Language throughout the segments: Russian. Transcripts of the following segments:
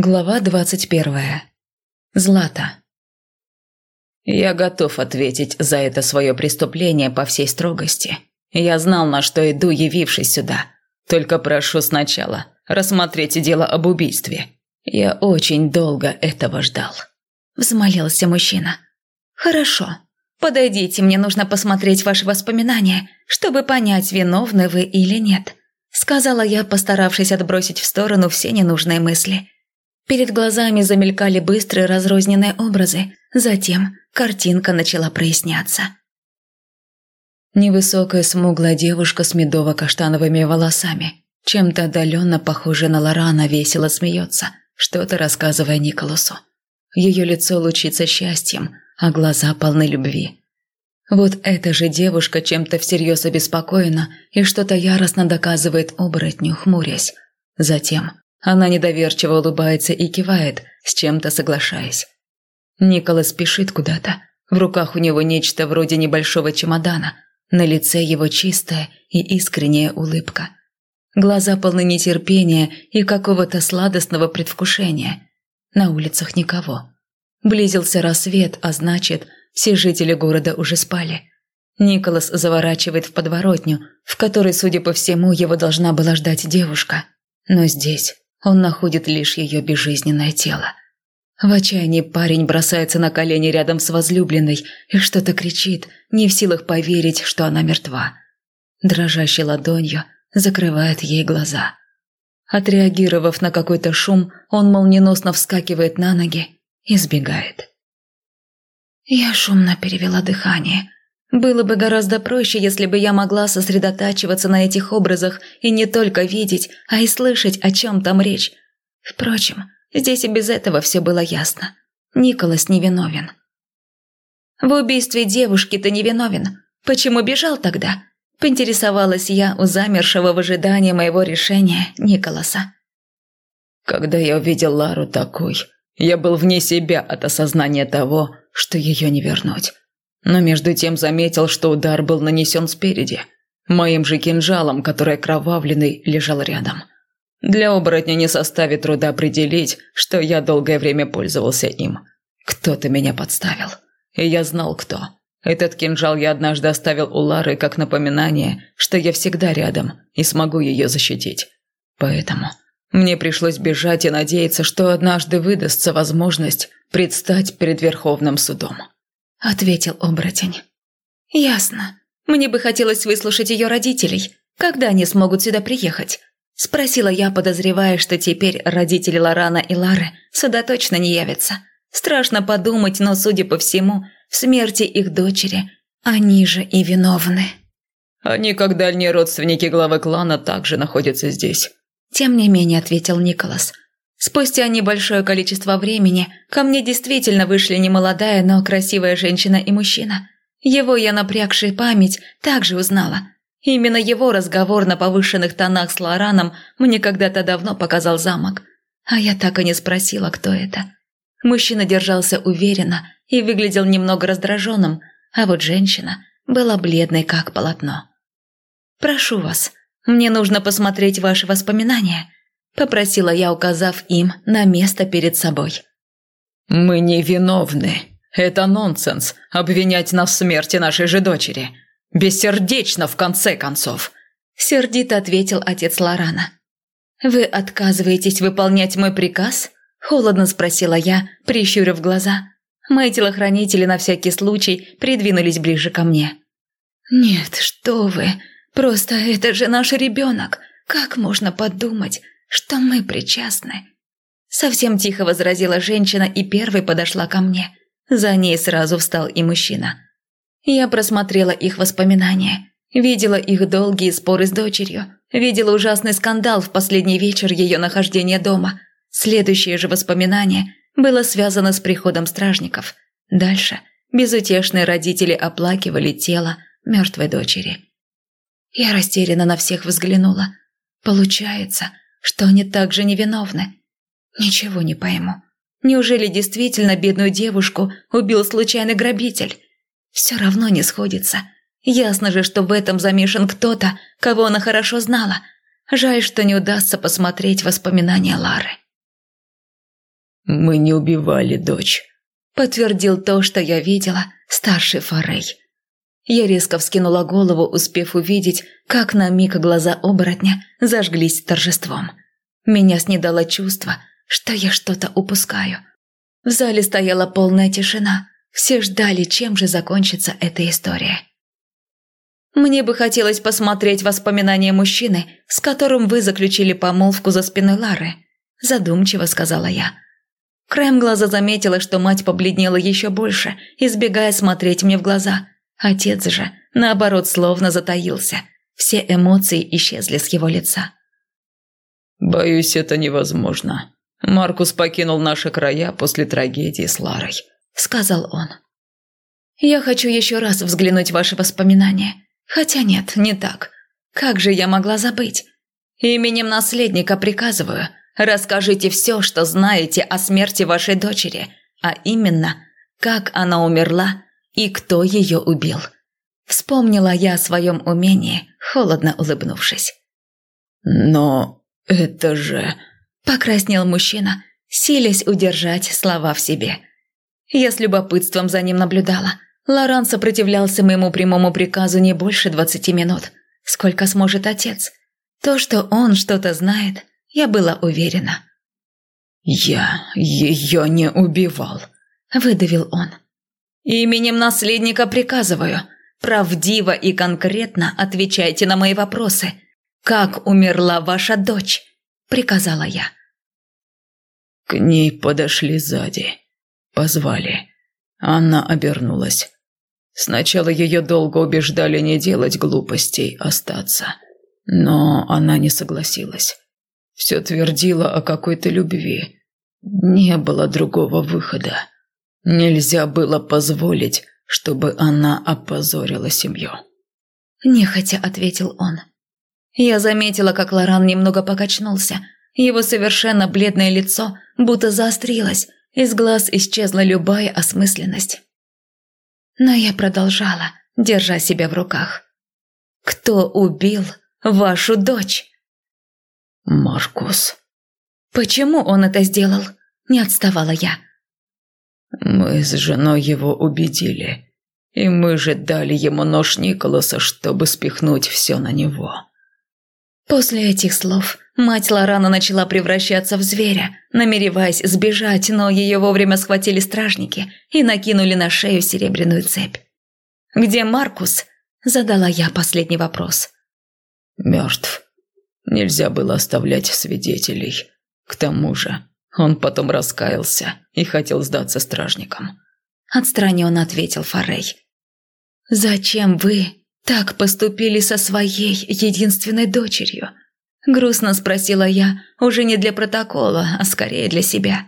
Глава двадцать первая. Злата. Я готов ответить за это свое преступление по всей строгости. Я знал, на что иду, явившись сюда. Только прошу сначала рассмотреть дело об убийстве. Я очень долго этого ждал. Взмолился мужчина. Хорошо. Подойдите, мне нужно посмотреть ваши воспоминания, чтобы понять, виновны вы или нет. Сказала я, постаравшись отбросить в сторону все ненужные мысли. Перед глазами замелькали быстрые разрозненные образы, затем картинка начала проясняться. Невысокая смуглая девушка с медово-каштановыми волосами, чем-то отдаленно похожая на Лорана, весело смеется, что-то рассказывая Николасу. Ее лицо лучится счастьем, а глаза полны любви. Вот эта же девушка чем-то всерьез обеспокоена и что-то яростно доказывает оборотню, хмурясь. Затем она недоверчиво улыбается и кивает, с чем-то соглашаясь. Николас спешит куда-то. В руках у него нечто вроде небольшого чемодана. На лице его чистая и искренняя улыбка. Глаза полны нетерпения и какого-то сладостного предвкушения. На улицах никого. Близился рассвет, а значит, все жители города уже спали. Николас заворачивает в подворотню, в которой, судя по всему, его должна была ждать девушка. Но здесь он находит лишь ее безжизненное тело. В отчаянии парень бросается на колени рядом с возлюбленной и что-то кричит, не в силах поверить, что она мертва. Дрожащей ладонью закрывает ей глаза. Отреагировав на какой-то шум, он молниеносно вскакивает на ноги и сбегает. Я шумно перевела дыхание. Было бы гораздо проще, если бы я могла сосредотачиваться на этих образах и не только видеть, а и слышать, о чем там речь. Впрочем, здесь и без этого все было ясно. Николас невиновен. В убийстве девушки ты невиновен. Почему бежал тогда? Поинтересовалась я у замершего в ожидании моего решения Николаса. Когда я увидел Лару такой, я был вне себя от осознания того, что ее не вернуть но между тем заметил, что удар был нанесен спереди, моим же кинжалом, который окровавленный лежал рядом. Для оборотня не составит труда определить, что я долгое время пользовался им. Кто-то меня подставил. И я знал, кто. Этот кинжал я однажды оставил у Лары как напоминание, что я всегда рядом и смогу ее защитить. Поэтому мне пришлось бежать и надеяться, что однажды выдастся возможность предстать перед Верховным судом. – ответил оборотень. «Ясно. Мне бы хотелось выслушать ее родителей. Когда они смогут сюда приехать?» Спросила я, подозревая, что теперь родители Лорана и Лары сюда точно не явятся. Страшно подумать, но, судя по всему, в смерти их дочери они же и виновны. «Они, как дальние родственники главы клана, также находятся здесь», – тем не менее ответил Николас – Спустя небольшое количество времени ко мне действительно вышли немолодая, но красивая женщина и мужчина. Его я, напрягшей память, также узнала. Именно его разговор на повышенных тонах с Лораном мне когда-то давно показал замок. А я так и не спросила, кто это. Мужчина держался уверенно и выглядел немного раздраженным, а вот женщина была бледной, как полотно. «Прошу вас, мне нужно посмотреть ваши воспоминания», попросила я, указав им на место перед собой. «Мы не виновны. Это нонсенс – обвинять нас в смерти нашей же дочери. Бессердечно, в конце концов!» – сердито ответил отец Лорана. «Вы отказываетесь выполнять мой приказ?» – холодно спросила я, прищурив глаза. Мои телохранители на всякий случай придвинулись ближе ко мне. «Нет, что вы, просто это же наш ребенок. Как можно подумать, что мы причастны. Совсем тихо возразила женщина и первой подошла ко мне. За ней сразу встал и мужчина. Я просмотрела их воспоминания. Видела их долгие споры с дочерью. Видела ужасный скандал в последний вечер ее нахождения дома. Следующее же воспоминание было связано с приходом стражников. Дальше безутешные родители оплакивали тело мертвой дочери. Я растерянно на всех взглянула. Получается, что они также невиновны. Ничего не пойму. Неужели действительно бедную девушку убил случайный грабитель? Все равно не сходится. Ясно же, что в этом замешан кто-то, кого она хорошо знала. Жаль, что не удастся посмотреть воспоминания Лары. Мы не убивали дочь», – подтвердил то, что я видела, старший Форей. Я резко вскинула голову, успев увидеть, как на миг глаза оборотня зажглись торжеством. Меня снедало чувство, что я что-то упускаю. В зале стояла полная тишина. Все ждали, чем же закончится эта история. «Мне бы хотелось посмотреть воспоминания мужчины, с которым вы заключили помолвку за спиной Лары», – задумчиво сказала я. Краем глаза заметила, что мать побледнела еще больше, избегая смотреть мне в глаза. Отец же, наоборот, словно затаился. Все эмоции исчезли с его лица. «Боюсь, это невозможно. Маркус покинул наши края после трагедии с Ларой», – сказал он. «Я хочу еще раз взглянуть в ваши воспоминания. Хотя нет, не так. Как же я могла забыть? Именем наследника приказываю, расскажите все, что знаете о смерти вашей дочери, а именно, как она умерла и кто ее убил». Вспомнила я о своем умении, холодно улыбнувшись. «Но это же...» Покраснел мужчина, силясь удержать слова в себе. Я с любопытством за ним наблюдала. Лоран сопротивлялся моему прямому приказу не больше двадцати минут. Сколько сможет отец? То, что он что-то знает, я была уверена. «Я ее не убивал», – выдавил он. «Именем наследника приказываю. Правдиво и конкретно отвечайте на мои вопросы. Как умерла ваша дочь?» – приказала я. К ней подошли сзади. Позвали. Она обернулась. Сначала ее долго убеждали не делать глупостей, остаться. Но она не согласилась. Все твердила о какой-то любви. Не было другого выхода. Нельзя было позволить, чтобы она опозорила семью. Нехотя ответил он. Я заметила, как Лоран немного покачнулся – его совершенно бледное лицо будто заострилось, из глаз исчезла любая осмысленность. Но я продолжала, держа себя в руках. «Кто убил вашу дочь?» «Маркус». «Почему он это сделал?» – не отставала я. «Мы с женой его убедили, и мы же дали ему нож Николаса, чтобы спихнуть все на него». После этих слов Мать Лорана начала превращаться в зверя, намереваясь сбежать, но ее вовремя схватили стражники и накинули на шею серебряную цепь. «Где Маркус?» – задала я последний вопрос. «Мертв. Нельзя было оставлять свидетелей. К тому же он потом раскаялся и хотел сдаться стражникам». Отстраненно ответил Форей. «Зачем вы так поступили со своей единственной дочерью?» Грустно спросила я, уже не для протокола, а скорее для себя.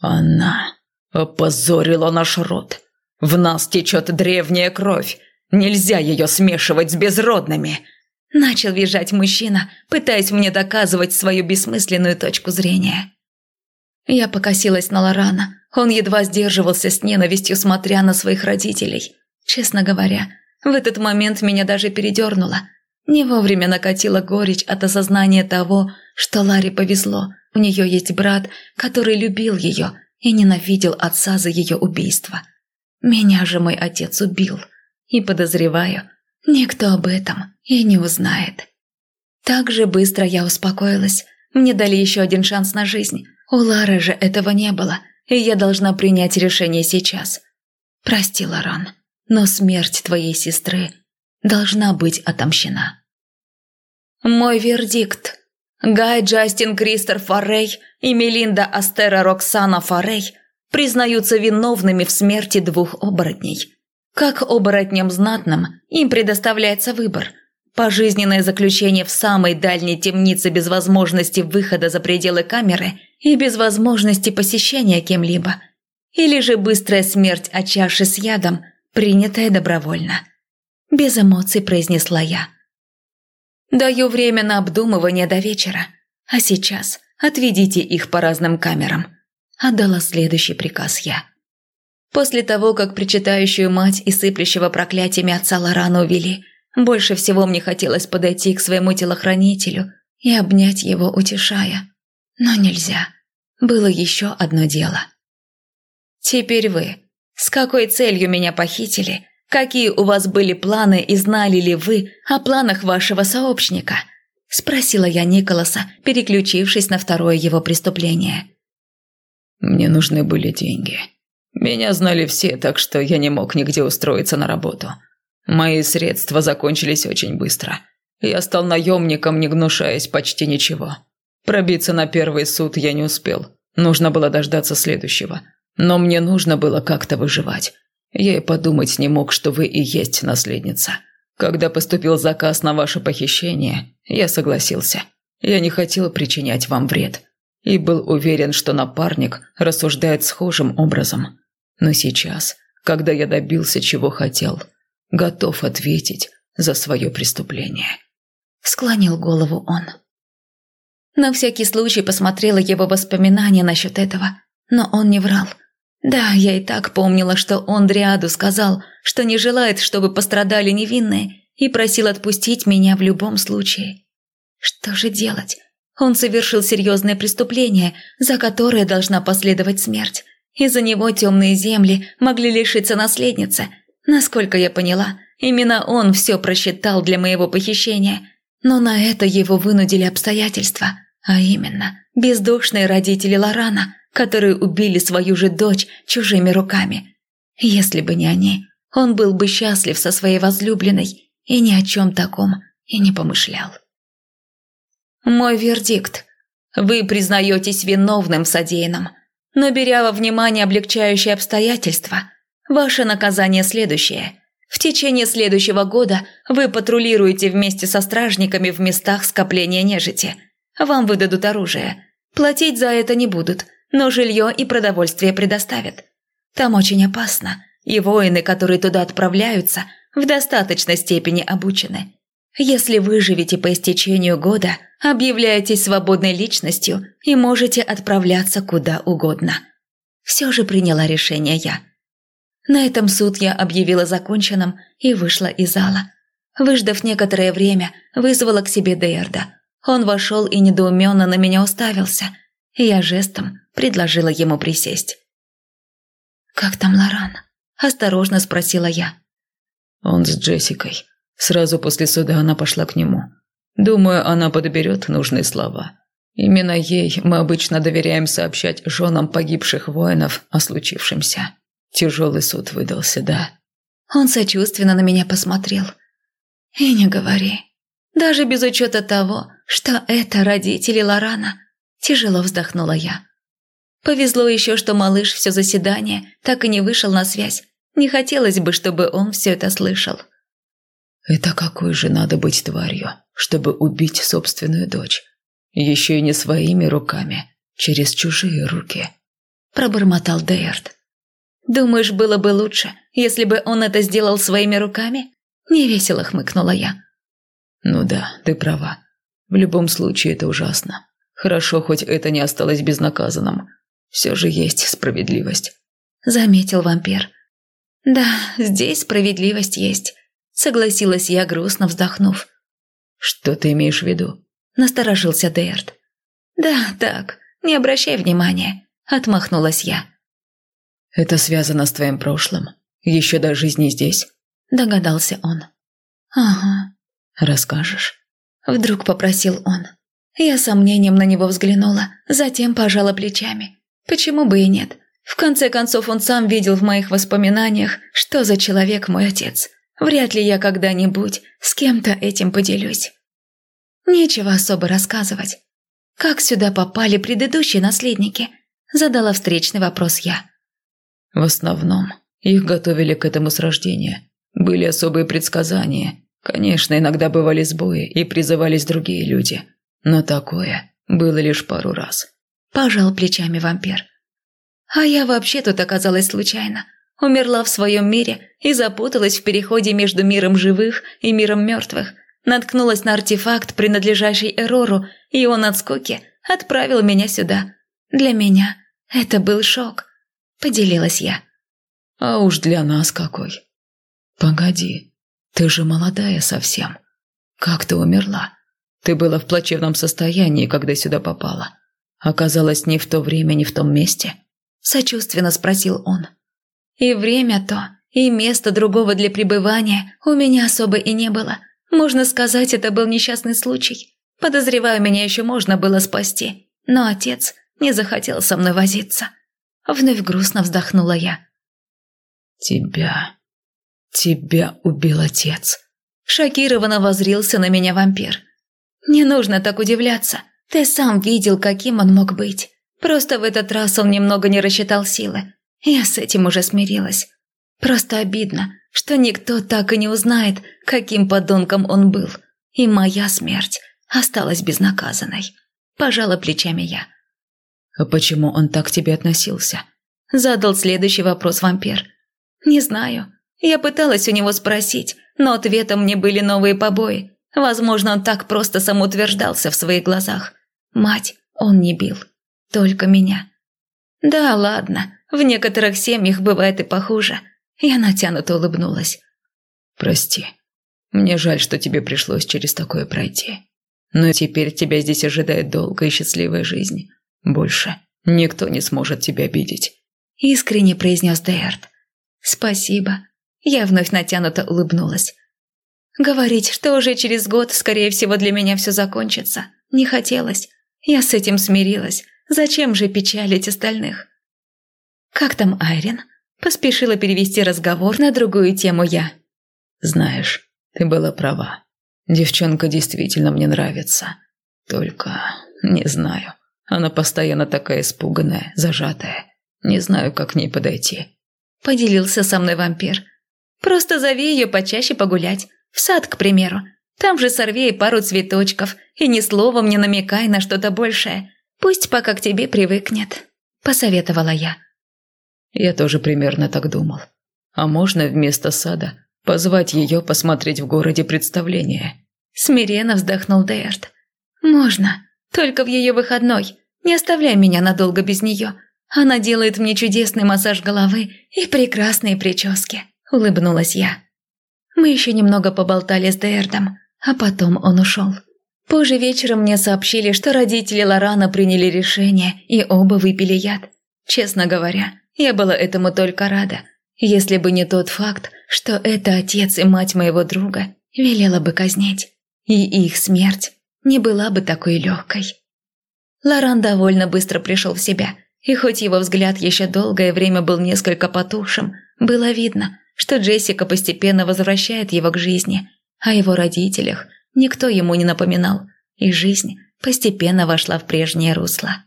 Она опозорила наш род. В нас течет древняя кровь. Нельзя ее смешивать с безродными. Начал визжать мужчина, пытаясь мне доказывать свою бессмысленную точку зрения. Я покосилась на Лорана. Он едва сдерживался с ненавистью, смотря на своих родителей. Честно говоря, в этот момент меня даже передернуло – не вовремя накатила горечь от осознания того, что Ларе повезло. У нее есть брат, который любил ее и ненавидел отца за ее убийство. Меня же мой отец убил. И подозреваю, никто об этом и не узнает. Так же быстро я успокоилась. Мне дали еще один шанс на жизнь. У Лары же этого не было, и я должна принять решение сейчас. Прости, Лоран, но смерть твоей сестры должна быть отомщена. Мой вердикт. Гай Джастин Кристер Форрей и Мелинда Астера Роксана Форрей признаются виновными в смерти двух оборотней. Как оборотням знатным им предоставляется выбор – пожизненное заключение в самой дальней темнице без возможности выхода за пределы камеры и без возможности посещения кем-либо, или же быстрая смерть от чаши с ядом, принятая добровольно. Без эмоций произнесла я – Даю время на обдумывание до вечера. А сейчас отведите их по разным камерам. Отдала следующий приказ я. После того, как причитающую мать и сыплющего проклятиями отца Лорана увели, больше всего мне хотелось подойти к своему телохранителю и обнять его, утешая. Но нельзя. было еще одно дело. «Теперь вы. С какой целью меня похитили? Какие у вас были планы и знали ли вы о планах вашего сообщника?» Спросила я Николаса, переключившись на второе его преступление. «Мне нужны были деньги. Меня знали все, так что я не мог нигде устроиться на работу. Мои средства закончились очень быстро. Я стал наемником, не гнушаясь почти ничего. Пробиться на первый суд я не успел. Нужно было дождаться следующего. Но мне нужно было как-то выживать. Я и подумать не мог, что вы и есть наследница. Когда поступил заказ на ваше похищение, я согласился. Я не хотел причинять вам вред. И был уверен, что напарник рассуждает схожим образом. Но сейчас, когда я добился чего хотел, готов ответить за свое преступление. Склонил голову он. На всякий случай посмотрела его воспоминания насчет этого, но он не врал. Да, я и так помнила, что он Дриаду сказал, что не желает, чтобы пострадали невинные, и просил отпустить меня в любом случае. Что же делать? Он совершил серьезное преступление, за которое должна последовать смерть. Из-за него темные земли могли лишиться наследницы. Насколько я поняла, именно он все просчитал для моего похищения – но на это его вынудили обстоятельства, а именно бездушные родители Лорана, которые убили свою же дочь чужими руками. Если бы не они, он был бы счастлив со своей возлюбленной и ни о чем таком и не помышлял. Мой вердикт. Вы признаетесь виновным в содеянном, но беря во внимание облегчающие обстоятельства, ваше наказание следующее – в течение следующего года вы патрулируете вместе со стражниками в местах скопления нежити. Вам выдадут оружие. Платить за это не будут, но жилье и продовольствие предоставят. Там очень опасно, и воины, которые туда отправляются, в достаточной степени обучены. Если выживете по истечению года, объявляетесь свободной личностью и можете отправляться куда угодно. Все же приняла решение я – на этом суд я объявила законченным и вышла из зала. Выждав некоторое время, вызвала к себе Дейрда. Он вошел и недоуменно на меня уставился. Я жестом предложила ему присесть. «Как там Лоран?» – осторожно спросила я. «Он с Джессикой. Сразу после суда она пошла к нему. Думаю, она подберет нужные слова. Именно ей мы обычно доверяем сообщать женам погибших воинов о случившемся». Тяжелый суд выдался, да. Он сочувственно на меня посмотрел. И не говори. Даже без учета того, что это родители Лорана. Тяжело вздохнула я. Повезло еще, что малыш все заседание так и не вышел на связь. Не хотелось бы, чтобы он все это слышал. Это какой же надо быть тварью, чтобы убить собственную дочь? Еще и не своими руками, через чужие руки. Пробормотал Дейард. Думаешь, было бы лучше, если бы он это сделал своими руками?» Невесело хмыкнула я. «Ну да, ты права. В любом случае это ужасно. Хорошо, хоть это не осталось безнаказанным. Все же есть справедливость», – заметил вампир. «Да, здесь справедливость есть», – согласилась я, грустно вздохнув. «Что ты имеешь в виду?» – насторожился Дейрт. «Да, так, не обращай внимания», – отмахнулась я. «Это связано с твоим прошлым? Еще до жизни здесь?» Догадался он. «Ага». «Расскажешь?» Вдруг попросил он. Я сомнением на него взглянула, затем пожала плечами. Почему бы и нет? В конце концов, он сам видел в моих воспоминаниях, что за человек мой отец. Вряд ли я когда-нибудь с кем-то этим поделюсь. Нечего особо рассказывать. Как сюда попали предыдущие наследники? Задала встречный вопрос я. В основном их готовили к этому с рождения. Были особые предсказания. Конечно, иногда бывали сбои и призывались другие люди. Но такое было лишь пару раз. Пожал плечами вампир. А я вообще тут оказалась случайно. Умерла в своем мире и запуталась в переходе между миром живых и миром мертвых. Наткнулась на артефакт, принадлежащий Эрору, и он от скуки отправил меня сюда. Для меня это был шок. Поделилась я. А уж для нас какой. Погоди, ты же молодая совсем. Как ты умерла? Ты была в плачевном состоянии, когда сюда попала. оказалась не в то время, не в том месте?» – сочувственно спросил он. «И время то, и места другого для пребывания у меня особо и не было. Можно сказать, это был несчастный случай. Подозреваю, меня еще можно было спасти, но отец не захотел со мной возиться». Вновь грустно вздохнула я. «Тебя... тебя убил отец», – шокированно возрился на меня вампир. «Не нужно так удивляться. Ты сам видел, каким он мог быть. Просто в этот раз он немного не рассчитал силы. Я с этим уже смирилась. Просто обидно, что никто так и не узнает, каким подонком он был. И моя смерть осталась безнаказанной. Пожала плечами я. «А почему он так к тебе относился?» Задал следующий вопрос вампир. «Не знаю. Я пыталась у него спросить, но ответом мне были новые побои. Возможно, он так просто самоутверждался в своих глазах. Мать он не бил. Только меня. Да, ладно, в некоторых семьях бывает и похуже. Я натянуто улыбнулась. «Прости. Мне жаль, что тебе пришлось через такое пройти. Но теперь тебя здесь ожидает долгая и счастливая жизнь. Больше никто не сможет тебя обидеть», – искренне произнес Дейард. «Спасибо». Я вновь натянуто улыбнулась. Говорить, что уже через год, скорее всего, для меня все закончится, не хотелось. Я с этим смирилась. Зачем же печалить остальных? «Как там Айрин?» Поспешила перевести разговор на другую тему я. «Знаешь, ты была права. Девчонка действительно мне нравится. Только не знаю. Она постоянно такая испуганная, зажатая. Не знаю, как к ней подойти». Поделился со мной вампир. «Просто зови ее почаще погулять. В сад, к примеру. Там же сорви ей пару цветочков и ни словом не намекай на что-то большее. Пусть пока к тебе привыкнет», – посоветовала я. Я тоже примерно так думал. А можно вместо сада позвать ее посмотреть в городе представление? Смиренно вздохнул Дейард. «Можно, только в ее выходной. Не оставляй меня надолго без нее. Она делает мне чудесный массаж головы и прекрасные прически», – улыбнулась я. Мы еще немного поболтали с Дейардом, а потом он ушел. Позже вечером мне сообщили, что родители Лорана приняли решение и оба выпили яд. Честно говоря, я была этому только рада, если бы не тот факт, что это отец и мать моего друга велела бы казнить, и их смерть не была бы такой легкой. Лоран довольно быстро пришел в себя, и хоть его взгляд еще долгое время был несколько потухшим, было видно, что Джессика постепенно возвращает его к жизни, а его родителях никто ему не напоминал, и жизнь постепенно вошла в прежнее русло.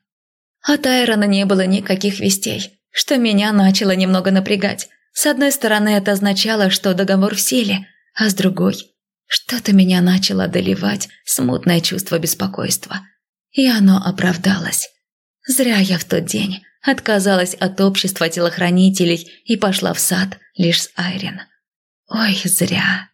От Айрона не было никаких вестей, что меня начало немного напрягать. С одной стороны, это означало, что договор в силе, а с другой – что-то меня начало одолевать смутное чувство беспокойства. И оно оправдалось. Зря я в тот день отказалась от общества телохранителей и пошла в сад лишь с Айрин. Ой, зря.